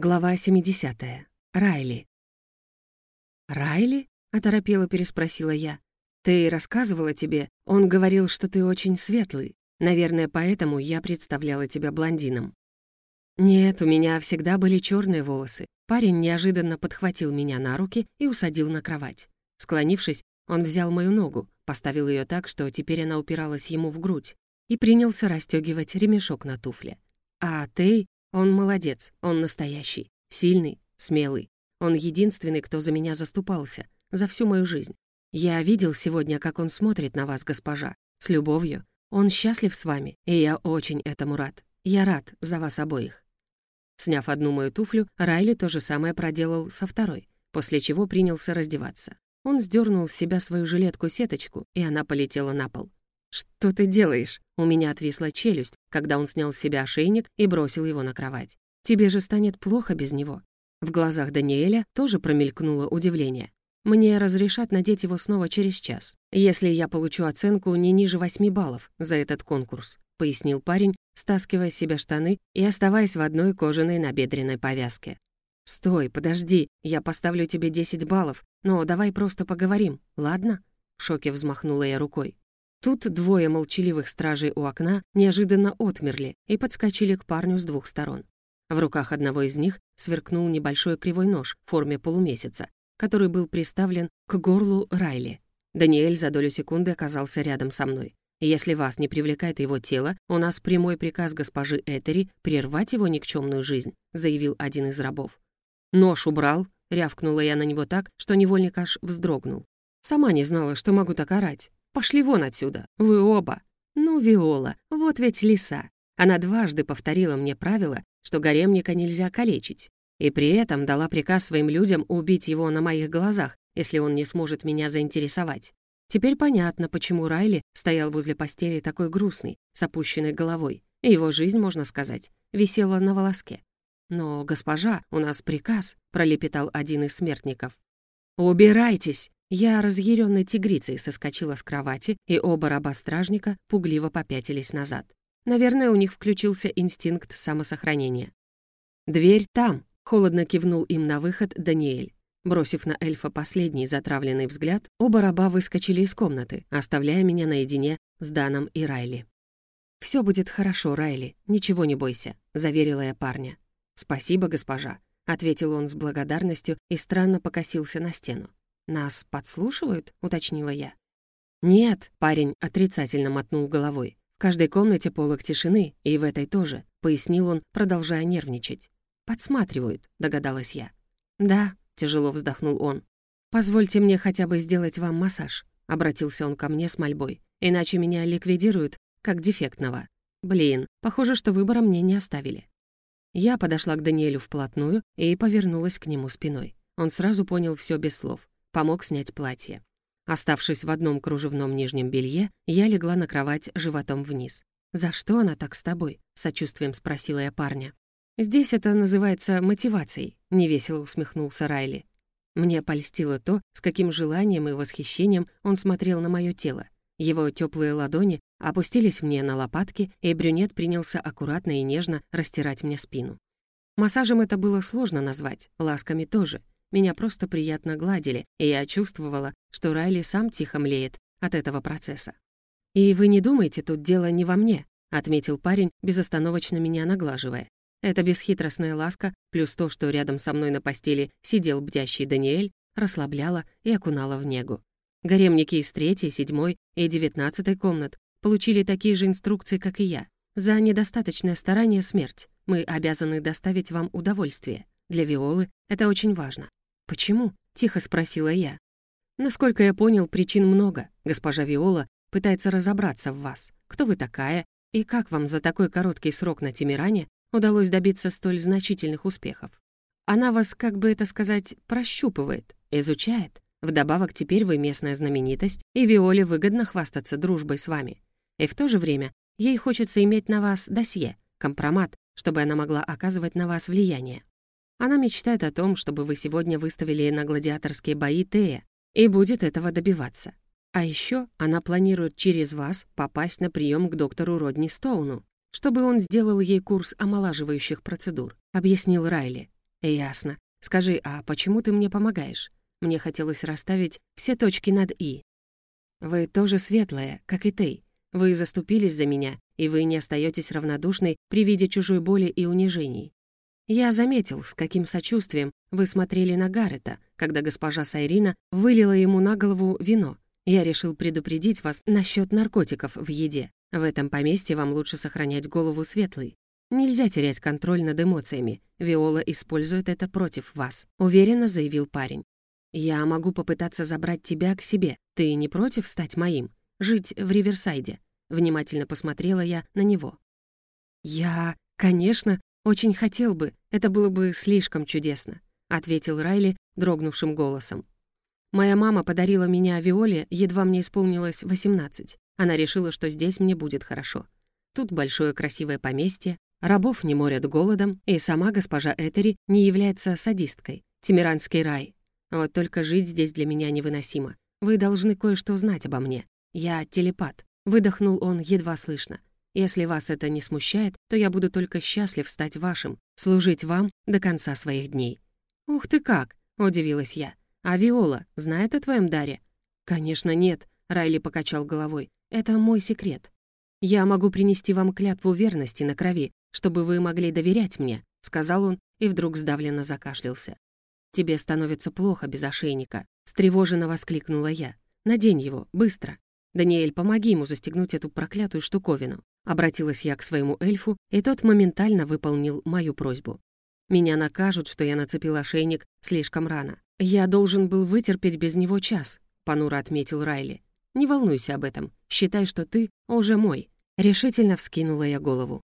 Глава 70. Райли. «Райли?» — оторопела переспросила я. «Ты рассказывала тебе, он говорил, что ты очень светлый. Наверное, поэтому я представляла тебя блондином». «Нет, у меня всегда были черные волосы». Парень неожиданно подхватил меня на руки и усадил на кровать. Склонившись, он взял мою ногу, поставил ее так, что теперь она упиралась ему в грудь, и принялся расстегивать ремешок на туфле. «А ты...» Он молодец, он настоящий, сильный, смелый. Он единственный, кто за меня заступался, за всю мою жизнь. Я видел сегодня, как он смотрит на вас, госпожа, с любовью. Он счастлив с вами, и я очень этому рад. Я рад за вас обоих». Сняв одну мою туфлю, Райли то же самое проделал со второй, после чего принялся раздеваться. Он сдернул с себя свою жилетку-сеточку, и она полетела на пол. «Что ты делаешь?» У меня отвисла челюсть, когда он снял с себя ошейник и бросил его на кровать. «Тебе же станет плохо без него». В глазах Даниэля тоже промелькнуло удивление. «Мне разрешат надеть его снова через час, если я получу оценку не ниже восьми баллов за этот конкурс», пояснил парень, стаскивая с себя штаны и оставаясь в одной кожаной набедренной повязке. «Стой, подожди, я поставлю тебе 10 баллов, но давай просто поговорим, ладно?» В шоке взмахнула я рукой. Тут двое молчаливых стражей у окна неожиданно отмерли и подскочили к парню с двух сторон. В руках одного из них сверкнул небольшой кривой нож в форме полумесяца, который был приставлен к горлу Райли. Даниэль за долю секунды оказался рядом со мной. «Если вас не привлекает его тело, у нас прямой приказ госпожи Этери прервать его никчемную жизнь», заявил один из рабов. «Нож убрал», — рявкнула я на него так, что невольник аж вздрогнул. Сама не знала, что могу так орать. Пошли вон отсюда, вы оба. Ну, Виола, вот ведь лиса. Она дважды повторила мне правило, что гаремника нельзя калечить. И при этом дала приказ своим людям убить его на моих глазах, если он не сможет меня заинтересовать. Теперь понятно, почему Райли стоял возле постели такой грустный, с опущенной головой. Его жизнь, можно сказать, висела на волоске. «Но, госпожа, у нас приказ», — пролепетал один из смертников. «Убирайтесь!» Я разъяренной тигрицей соскочила с кровати, и оба раба-стражника пугливо попятились назад. Наверное, у них включился инстинкт самосохранения. «Дверь там!» — холодно кивнул им на выход Даниэль. Бросив на эльфа последний затравленный взгляд, оба раба выскочили из комнаты, оставляя меня наедине с Даном и Райли. «Все будет хорошо, Райли, ничего не бойся», — заверила я парня. «Спасибо, госпожа», — ответил он с благодарностью и странно покосился на стену. «Нас подслушивают?» — уточнила я. «Нет», — парень отрицательно мотнул головой. «В каждой комнате полок тишины, и в этой тоже», — пояснил он, продолжая нервничать. «Подсматривают», — догадалась я. «Да», — тяжело вздохнул он. «Позвольте мне хотя бы сделать вам массаж», — обратился он ко мне с мольбой. «Иначе меня ликвидируют, как дефектного. Блин, похоже, что выбора мне не оставили». Я подошла к Даниэлю вплотную и повернулась к нему спиной. Он сразу понял все без слов помог снять платье. Оставшись в одном кружевном нижнем белье, я легла на кровать животом вниз. «За что она так с тобой?» — сочувствием спросила я парня. «Здесь это называется мотивацией», — невесело усмехнулся Райли. Мне польстило то, с каким желанием и восхищением он смотрел на мое тело. Его теплые ладони опустились мне на лопатки, и брюнет принялся аккуратно и нежно растирать мне спину. Массажем это было сложно назвать, ласками тоже — меня просто приятно гладили, и я чувствовала, что Райли сам тихо млеет от этого процесса. «И вы не думайте, тут дело не во мне», — отметил парень, безостановочно меня наглаживая. Эта бесхитростная ласка, плюс то, что рядом со мной на постели сидел бдящий Даниэль, расслабляла и окунала в негу. Гаремники из третьей, седьмой и девятнадцатой комнат получили такие же инструкции, как и я. За недостаточное старание смерть. Мы обязаны доставить вам удовольствие. Для Виолы это очень важно. «Почему?» — тихо спросила я. «Насколько я понял, причин много. Госпожа Виола пытается разобраться в вас. Кто вы такая и как вам за такой короткий срок на Тимиране удалось добиться столь значительных успехов? Она вас, как бы это сказать, прощупывает, изучает. Вдобавок теперь вы местная знаменитость, и Виоле выгодно хвастаться дружбой с вами. И в то же время ей хочется иметь на вас досье, компромат, чтобы она могла оказывать на вас влияние. Она мечтает о том, чтобы вы сегодня выставили на гладиаторские бои Тея, и будет этого добиваться. А еще она планирует через вас попасть на прием к доктору Родни Стоуну, чтобы он сделал ей курс омолаживающих процедур, объяснил Райли. «Ясно. Скажи, а почему ты мне помогаешь? Мне хотелось расставить все точки над «и». Вы тоже светлая, как и ты. Вы заступились за меня, и вы не остаетесь равнодушной при виде чужой боли и унижений. Я заметил, с каким сочувствием вы смотрели на Гаррета, когда госпожа Сайрина вылила ему на голову вино. Я решил предупредить вас насчет наркотиков в еде. В этом поместье вам лучше сохранять голову светлой. Нельзя терять контроль над эмоциями. Виола использует это против вас», — уверенно заявил парень. «Я могу попытаться забрать тебя к себе. Ты не против стать моим? Жить в Риверсайде?» Внимательно посмотрела я на него. «Я, конечно, очень хотел бы. Это было бы слишком чудесно», — ответил Райли дрогнувшим голосом. «Моя мама подарила меня Виоле, едва мне исполнилось 18. Она решила, что здесь мне будет хорошо. Тут большое красивое поместье, рабов не морят голодом, и сама госпожа Этери не является садисткой. Тимиранский рай. Вот только жить здесь для меня невыносимо. Вы должны кое-что знать обо мне. Я телепат. Выдохнул он едва слышно. Если вас это не смущает, то я буду только счастлив стать вашим, служить вам до конца своих дней». «Ух ты как!» — удивилась я. «А Виола знает о твоем даре?» «Конечно нет», — Райли покачал головой. Это мой секрет. Я могу принести вам клятву верности на крови, чтобы вы могли доверять мне», — сказал он и вдруг сдавленно закашлялся. «Тебе становится плохо без ошейника», — встревоженно воскликнула я. «Надень его, быстро. Даниэль, помоги ему застегнуть эту проклятую штуковину». Обратилась я к своему эльфу, и тот моментально выполнил мою просьбу. «Меня накажут, что я нацепил ошейник слишком рано. Я должен был вытерпеть без него час», — понуро отметил Райли. Не волнуйся об этом. Считай, что ты уже мой». Решительно вскинула я голову.